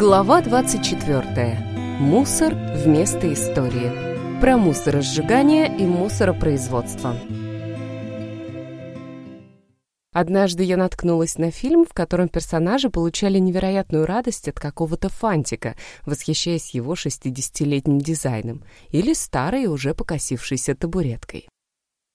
Глава 24. Мусор вместо истории. Про мусоросжигание и мусоропроизводство. Однажды я наткнулась на фильм, в котором персонажи получали невероятную радость от какого-то фантика, восхищаясь его 60-летним дизайном или старой, уже покосившейся табуреткой.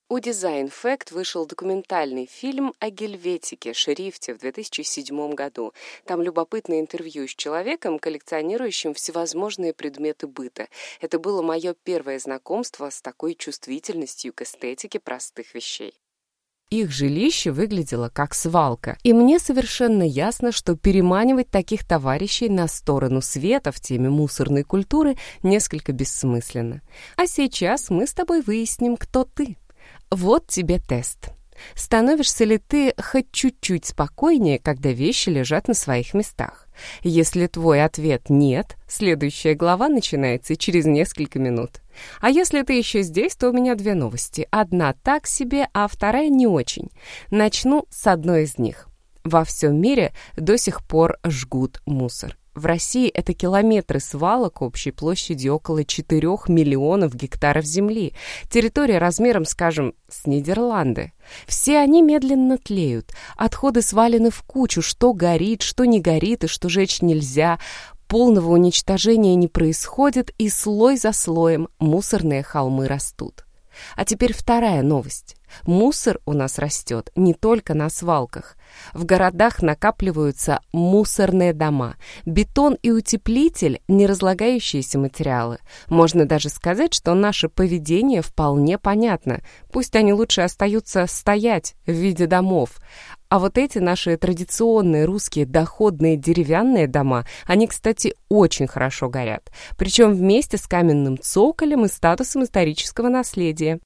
У Design Fact вышел документальный фильм о гельветике, шрифте в 2007 году. Там любопытное интервью с человеком, коллекционирующим всевозможные предметы быта. Это было мое первое знакомство с такой чувствительностью к эстетике простых вещей. Их жилище выглядело как свалка, и мне совершенно ясно, что переманивать таких товарищей на сторону света в теме мусорной культуры несколько бессмысленно. А сейчас мы с тобой выясним, кто ты. Вот тебе тест. Становишься ли ты хоть чуть-чуть спокойнее, когда вещи лежат на своих местах? Если твой ответ «нет», следующая глава начинается через несколько минут. А если ты еще здесь, то у меня две новости. Одна так себе, а вторая не очень. Начну с одной из них. Во всем мире до сих пор жгут мусор. В России это километры свалок общей площадью около 4 миллионов гектаров земли. Территория размером, скажем, с Нидерланды. Все они медленно тлеют. Отходы свалены в кучу, что горит, что не горит и что жечь нельзя. Полного уничтожения не происходит, и слой за слоем мусорные холмы растут. А теперь вторая новость. Мусор у нас растет не только на свалках. В городах накапливаются мусорные дома. Бетон и утеплитель – неразлагающиеся материалы. Можно даже сказать, что наше поведение вполне понятно. Пусть они лучше остаются стоять в виде домов. А вот эти наши традиционные русские доходные деревянные дома, они, кстати, очень хорошо горят. Причем вместе с каменным цоколем и статусом исторического наследия.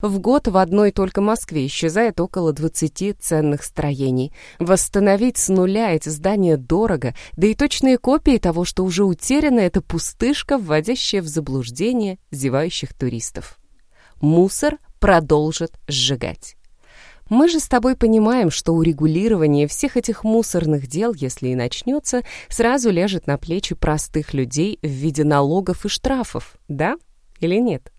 В год в одной только Москве исчезает около 20 ценных строений. Восстановить с нуля эти здания дорого, да и точные копии того, что уже утеряно, это пустышка, вводящая в заблуждение зевающих туристов. Мусор продолжит сжигать. Мы же с тобой понимаем, что урегулирование всех этих мусорных дел, если и начнется, сразу ляжет на плечи простых людей в виде налогов и штрафов, да или нет?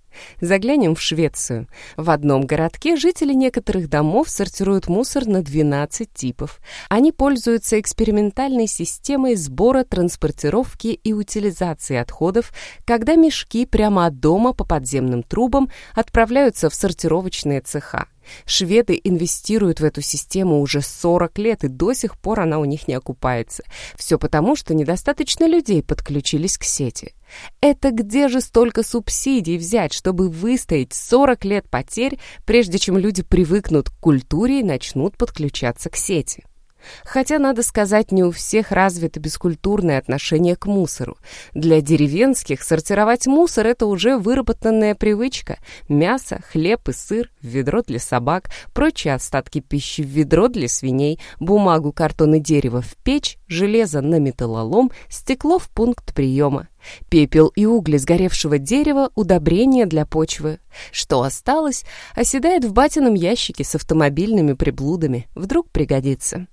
Заглянем в Швецию. В одном городке жители некоторых домов сортируют мусор на 12 типов. Они пользуются экспериментальной системой сбора, транспортировки и утилизации отходов, когда мешки прямо от дома по подземным трубам отправляются в сортировочные цеха. Шведы инвестируют в эту систему уже 40 лет, и до сих пор она у них не окупается. Все потому, что недостаточно людей подключились к сети. Это где же столько субсидий взять, чтобы выстоять 40 лет потерь, прежде чем люди привыкнут к культуре и начнут подключаться к сети? Хотя, надо сказать, не у всех развито бескультурное отношение к мусору. Для деревенских сортировать мусор – это уже выработанная привычка. Мясо, хлеб и сыр в ведро для собак, прочие остатки пищи в ведро для свиней, бумагу, картон и дерево в печь, железо на металлолом, стекло в пункт приема. Пепел и угли сгоревшего дерева – удобрения для почвы. Что осталось, оседает в батином ящике с автомобильными приблудами. Вдруг пригодится.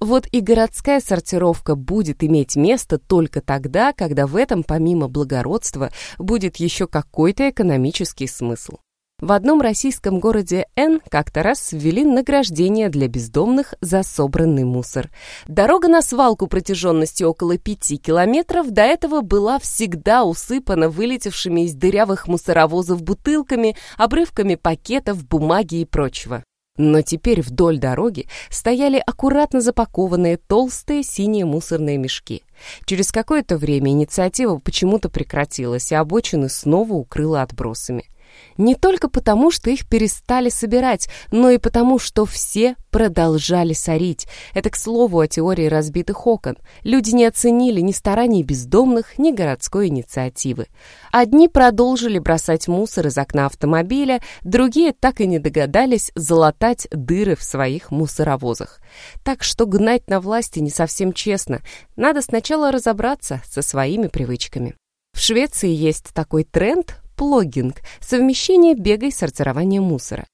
Вот и городская сортировка будет иметь место только тогда, когда в этом, помимо благородства, будет еще какой-то экономический смысл. В одном российском городе Н как-то раз ввели награждение для бездомных за собранный мусор. Дорога на свалку протяженностью около пяти километров до этого была всегда усыпана вылетевшими из дырявых мусоровозов бутылками, обрывками пакетов, бумаги и прочего. Но теперь вдоль дороги стояли аккуратно запакованные толстые синие мусорные мешки. Через какое-то время инициатива почему-то прекратилась, и обочины снова укрыла отбросами. Не только потому, что их перестали собирать, но и потому, что все продолжали сорить. Это, к слову, о теории разбитых окон. Люди не оценили ни стараний бездомных, ни городской инициативы. Одни продолжили бросать мусор из окна автомобиля, другие так и не догадались залатать дыры в своих мусоровозах. Так что гнать на власти не совсем честно. Надо сначала разобраться со своими привычками. В Швеции есть такой тренд плогинг – совмещение бега и сортирования мусора.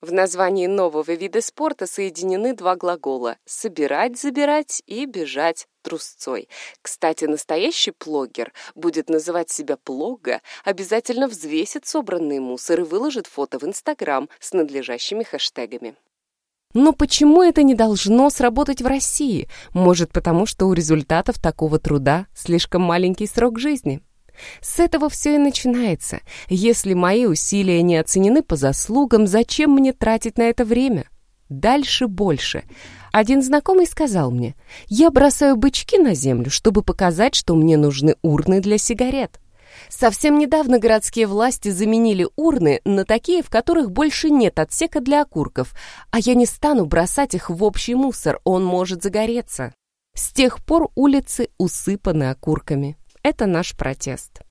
В названии нового вида спорта соединены два глагола «собирать, забирать» и «бежать трусцой». Кстати, настоящий плогер будет называть себя плога, обязательно взвесит собранный мусор и выложит фото в Инстаграм с надлежащими хэштегами. Но почему это не должно сработать в России? Может, потому что у результатов такого труда слишком маленький срок жизни? С этого все и начинается. Если мои усилия не оценены по заслугам, зачем мне тратить на это время? Дальше больше. Один знакомый сказал мне, я бросаю бычки на землю, чтобы показать, что мне нужны урны для сигарет. Совсем недавно городские власти заменили урны на такие, в которых больше нет отсека для окурков, а я не стану бросать их в общий мусор, он может загореться. С тех пор улицы усыпаны окурками. Это наш протест.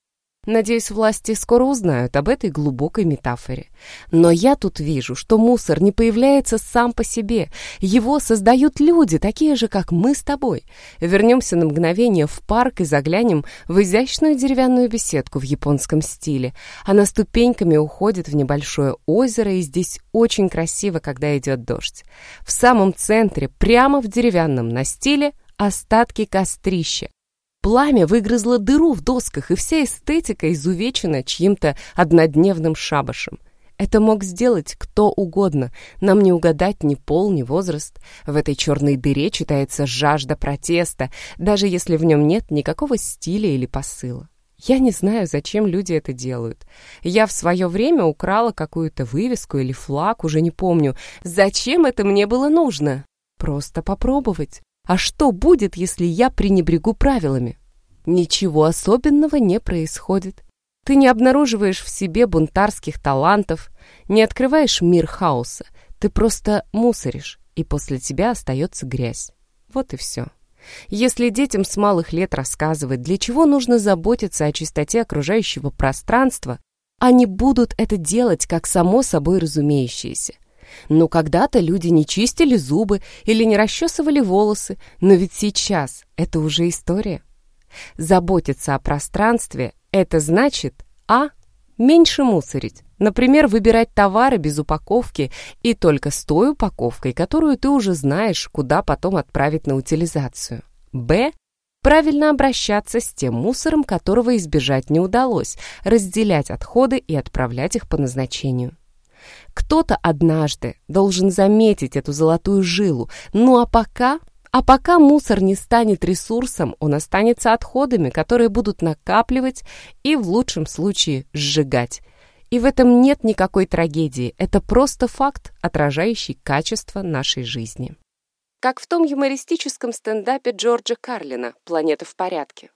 Надеюсь, власти скоро узнают об этой глубокой метафоре. Но я тут вижу, что мусор не появляется сам по себе. Его создают люди, такие же, как мы с тобой. Вернемся на мгновение в парк и заглянем в изящную деревянную беседку в японском стиле. Она ступеньками уходит в небольшое озеро, и здесь очень красиво, когда идет дождь. В самом центре, прямо в деревянном настиле, остатки кострища. Пламя выгрызло дыру в досках, и вся эстетика изувечена чьим-то однодневным шабашем. Это мог сделать кто угодно. Нам не угадать ни пол, ни возраст. В этой черной дыре читается жажда протеста, даже если в нем нет никакого стиля или посыла. Я не знаю, зачем люди это делают. Я в свое время украла какую-то вывеску или флаг, уже не помню. Зачем это мне было нужно? Просто попробовать. А что будет, если я пренебрегу правилами? Ничего особенного не происходит. Ты не обнаруживаешь в себе бунтарских талантов, не открываешь мир хаоса. Ты просто мусоришь, и после тебя остается грязь. Вот и все. Если детям с малых лет рассказывать, для чего нужно заботиться о чистоте окружающего пространства, они будут это делать как само собой разумеющееся. Но когда-то люди не чистили зубы или не расчесывали волосы, но ведь сейчас это уже история. Заботиться о пространстве – это значит а. Меньше мусорить. Например, выбирать товары без упаковки и только с той упаковкой, которую ты уже знаешь, куда потом отправить на утилизацию. Б. Правильно обращаться с тем мусором, которого избежать не удалось, разделять отходы и отправлять их по назначению. Кто-то однажды должен заметить эту золотую жилу, ну а пока... А пока мусор не станет ресурсом, он останется отходами, которые будут накапливать и в лучшем случае сжигать. И в этом нет никакой трагедии, это просто факт, отражающий качество нашей жизни. Как в том юмористическом стендапе Джорджа Карлина «Планета в порядке».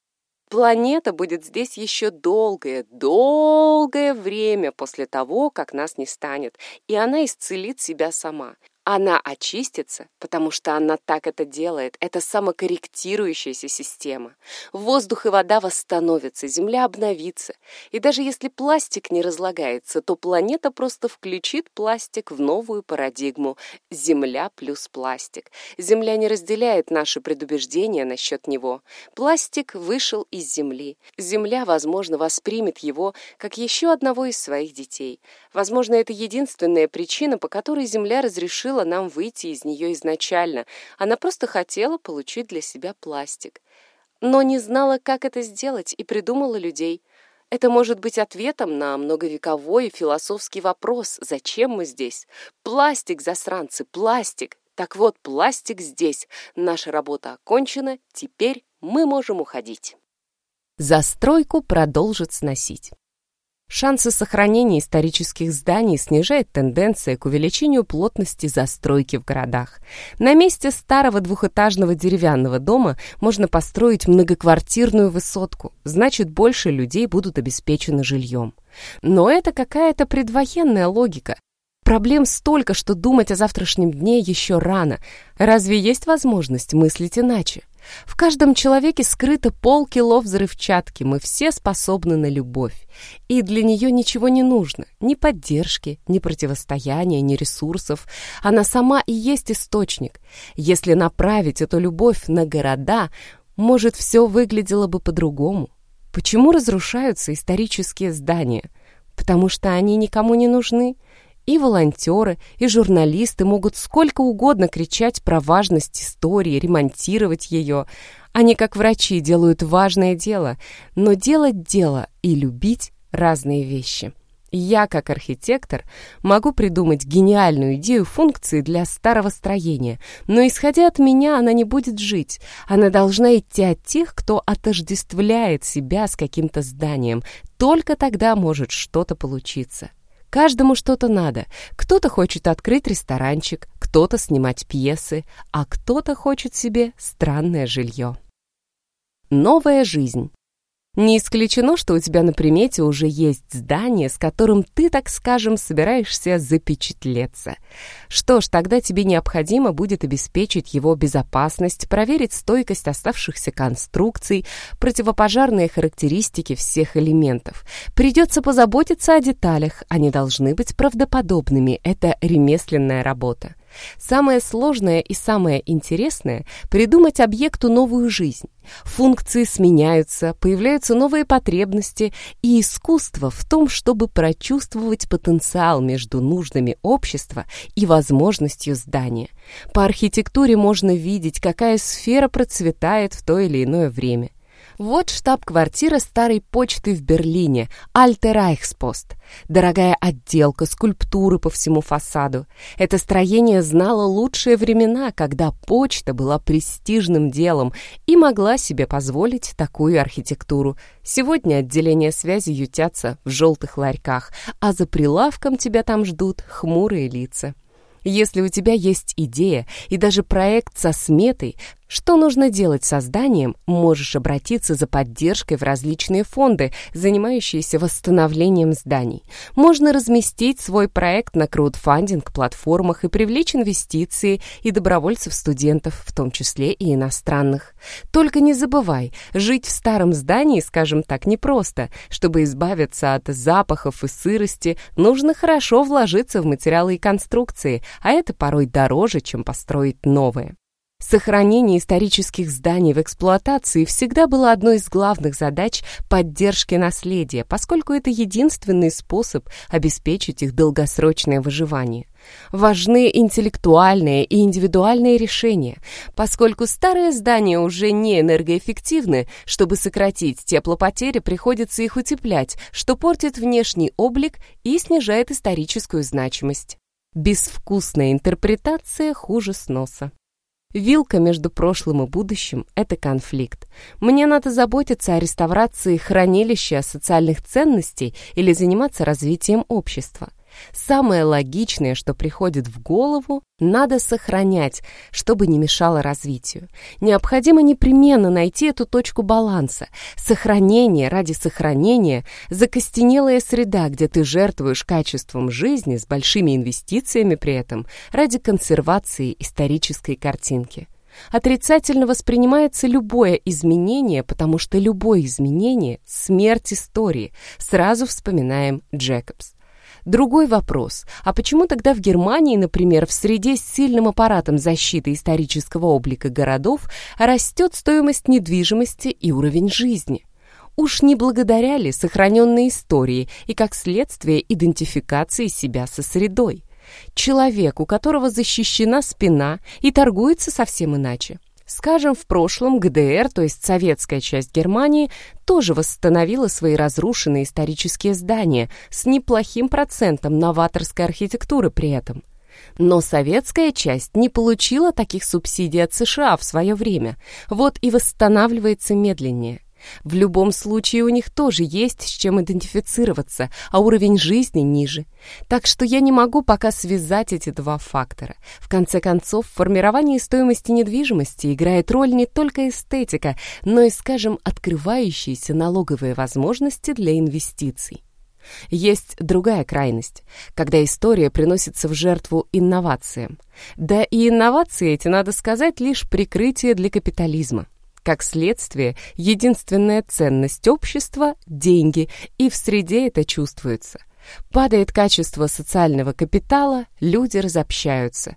Планета будет здесь еще долгое, долгое время после того, как нас не станет, и она исцелит себя сама. Она очистится, потому что она так это делает. Это самокорректирующаяся система. Воздух и вода восстановятся, Земля обновится. И даже если пластик не разлагается, то планета просто включит пластик в новую парадигму. Земля плюс пластик. Земля не разделяет наши предубеждения насчет него. Пластик вышел из Земли. Земля, возможно, воспримет его как еще одного из своих детей. Возможно, это единственная причина, по которой Земля разрешила разрешила нам выйти из нее изначально. Она просто хотела получить для себя пластик. Но не знала, как это сделать, и придумала людей. Это может быть ответом на многовековой философский вопрос «Зачем мы здесь?» Пластик, засранцы, пластик! Так вот, пластик здесь. Наша работа окончена, теперь мы можем уходить. Застройку продолжит сносить. Шансы сохранения исторических зданий снижает тенденция к увеличению плотности застройки в городах. На месте старого двухэтажного деревянного дома можно построить многоквартирную высотку, значит, больше людей будут обеспечены жильем. Но это какая-то предвоенная логика. Проблем столько, что думать о завтрашнем дне еще рано. Разве есть возможность мыслить иначе? В каждом человеке скрыто полкило взрывчатки, мы все способны на любовь. И для нее ничего не нужно, ни поддержки, ни противостояния, ни ресурсов. Она сама и есть источник. Если направить эту любовь на города, может, все выглядело бы по-другому. Почему разрушаются исторические здания? Потому что они никому не нужны. И волонтеры, и журналисты могут сколько угодно кричать про важность истории, ремонтировать ее. Они, как врачи, делают важное дело, но делать дело и любить разные вещи. Я, как архитектор, могу придумать гениальную идею функции для старого строения, но, исходя от меня, она не будет жить. Она должна идти от тех, кто отождествляет себя с каким-то зданием. Только тогда может что-то получиться. Каждому что-то надо. Кто-то хочет открыть ресторанчик, кто-то снимать пьесы, а кто-то хочет себе странное жилье. Новая жизнь. Не исключено, что у тебя на примете уже есть здание, с которым ты, так скажем, собираешься запечатлеться. Что ж, тогда тебе необходимо будет обеспечить его безопасность, проверить стойкость оставшихся конструкций, противопожарные характеристики всех элементов. Придется позаботиться о деталях, они должны быть правдоподобными, это ремесленная работа. Самое сложное и самое интересное — придумать объекту новую жизнь. Функции сменяются, появляются новые потребности, и искусство в том, чтобы прочувствовать потенциал между нуждами общества и возможностью здания. По архитектуре можно видеть, какая сфера процветает в то или иное время. Вот штаб-квартира старой почты в Берлине, Альте Райхспост. Дорогая отделка, скульптуры по всему фасаду. Это строение знало лучшие времена, когда почта была престижным делом и могла себе позволить такую архитектуру. Сегодня отделения связи ютятся в желтых ларьках, а за прилавком тебя там ждут хмурые лица. Если у тебя есть идея и даже проект со сметой, что нужно делать со зданием, можешь обратиться за поддержкой в различные фонды, занимающиеся восстановлением зданий. Можно разместить свой проект на краудфандинг-платформах и привлечь инвестиции и добровольцев-студентов, в том числе и иностранных. Только не забывай, жить в старом здании, скажем так, непросто. Чтобы избавиться от запахов и сырости, нужно хорошо вложиться в материалы и конструкции, а это порой дороже, чем построить новые. Сохранение исторических зданий в эксплуатации всегда было одной из главных задач поддержки наследия, поскольку это единственный способ обеспечить их долгосрочное выживание. Важны интеллектуальные и индивидуальные решения, поскольку старые здания уже не энергоэффективны, чтобы сократить теплопотери, приходится их утеплять, что портит внешний облик и снижает историческую значимость. Безвкусная интерпретация хуже сноса. Вилка между прошлым и будущим — это конфликт. Мне надо заботиться о реставрации хранилища социальных ценностей или заниматься развитием общества. Самое логичное, что приходит в голову, надо сохранять, чтобы не мешало развитию. Необходимо непременно найти эту точку баланса. Сохранение ради сохранения – закостенелая среда, где ты жертвуешь качеством жизни с большими инвестициями при этом ради консервации исторической картинки. Отрицательно воспринимается любое изменение, потому что любое изменение – смерть истории. Сразу вспоминаем Джекобс. Другой вопрос. А почему тогда в Германии, например, в среде с сильным аппаратом защиты исторического облика городов растет стоимость недвижимости и уровень жизни? Уж не благодаря ли сохраненной истории и, как следствие, идентификации себя со средой? Человек, у которого защищена спина и торгуется совсем иначе. Скажем, в прошлом ГДР, то есть советская часть Германии, тоже восстановила свои разрушенные исторические здания с неплохим процентом новаторской архитектуры при этом. Но советская часть не получила таких субсидий от США в свое время, вот и восстанавливается медленнее. В любом случае у них тоже есть с чем идентифицироваться, а уровень жизни ниже. Так что я не могу пока связать эти два фактора. В конце концов, в формировании стоимости недвижимости играет роль не только эстетика, но и, скажем, открывающиеся налоговые возможности для инвестиций. Есть другая крайность, когда история приносится в жертву инновациям. Да и инновации эти, надо сказать, лишь прикрытие для капитализма. Как следствие, единственная ценность общества – деньги, и в среде это чувствуется. Падает качество социального капитала, люди разобщаются.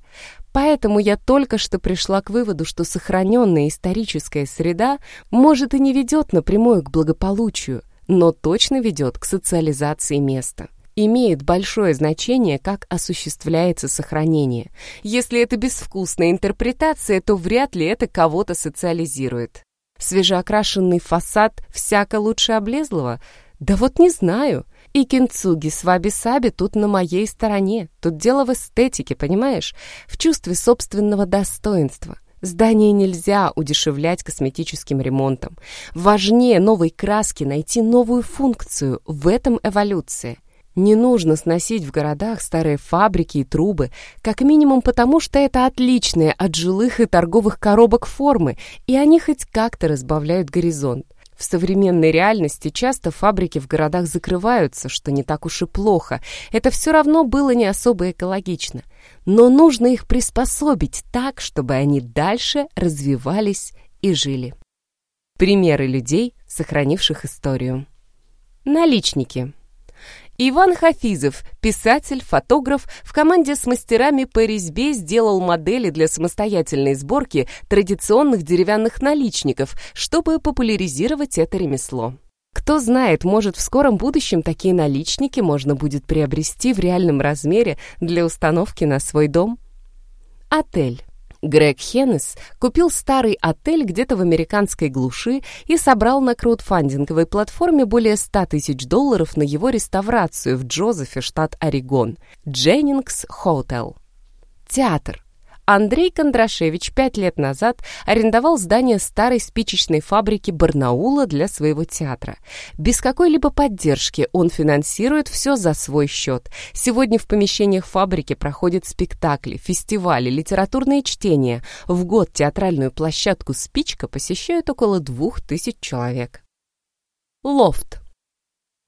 Поэтому я только что пришла к выводу, что сохраненная историческая среда может и не ведет напрямую к благополучию, но точно ведет к социализации места. Имеет большое значение, как осуществляется сохранение. Если это безвкусная интерпретация, то вряд ли это кого-то социализирует. Свежеокрашенный фасад всяко лучше облезлого? Да вот не знаю. И кинцуги с ваби-саби тут на моей стороне. Тут дело в эстетике, понимаешь? В чувстве собственного достоинства. Здание нельзя удешевлять косметическим ремонтом. Важнее новой краски найти новую функцию. В этом эволюция. Не нужно сносить в городах старые фабрики и трубы, как минимум потому, что это отличные от жилых и торговых коробок формы, и они хоть как-то разбавляют горизонт. В современной реальности часто фабрики в городах закрываются, что не так уж и плохо. Это все равно было не особо экологично. Но нужно их приспособить так, чтобы они дальше развивались и жили. Примеры людей, сохранивших историю. Наличники. Иван Хафизов, писатель, фотограф, в команде с мастерами по резьбе сделал модели для самостоятельной сборки традиционных деревянных наличников, чтобы популяризировать это ремесло. Кто знает, может, в скором будущем такие наличники можно будет приобрести в реальном размере для установки на свой дом. Отель. Грег Хеннес купил старый отель где-то в американской глуши и собрал на краудфандинговой платформе более 100 тысяч долларов на его реставрацию в Джозефе, штат Орегон. Дженнингс Хотел. Театр. Андрей Кондрашевич пять лет назад арендовал здание старой спичечной фабрики Барнаула для своего театра. Без какой-либо поддержки он финансирует все за свой счет. Сегодня в помещениях фабрики проходят спектакли, фестивали, литературные чтения. В год театральную площадку «Спичка» посещают около двух тысяч человек. Лофт.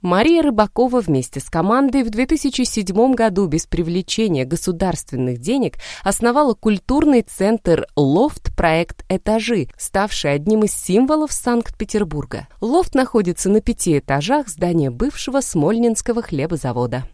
Мария Рыбакова вместе с командой в 2007 году без привлечения государственных денег основала культурный центр «Лофт. Проект Этажи», ставший одним из символов Санкт-Петербурга. Лофт находится на пяти этажах здания бывшего Смольнинского хлебозавода.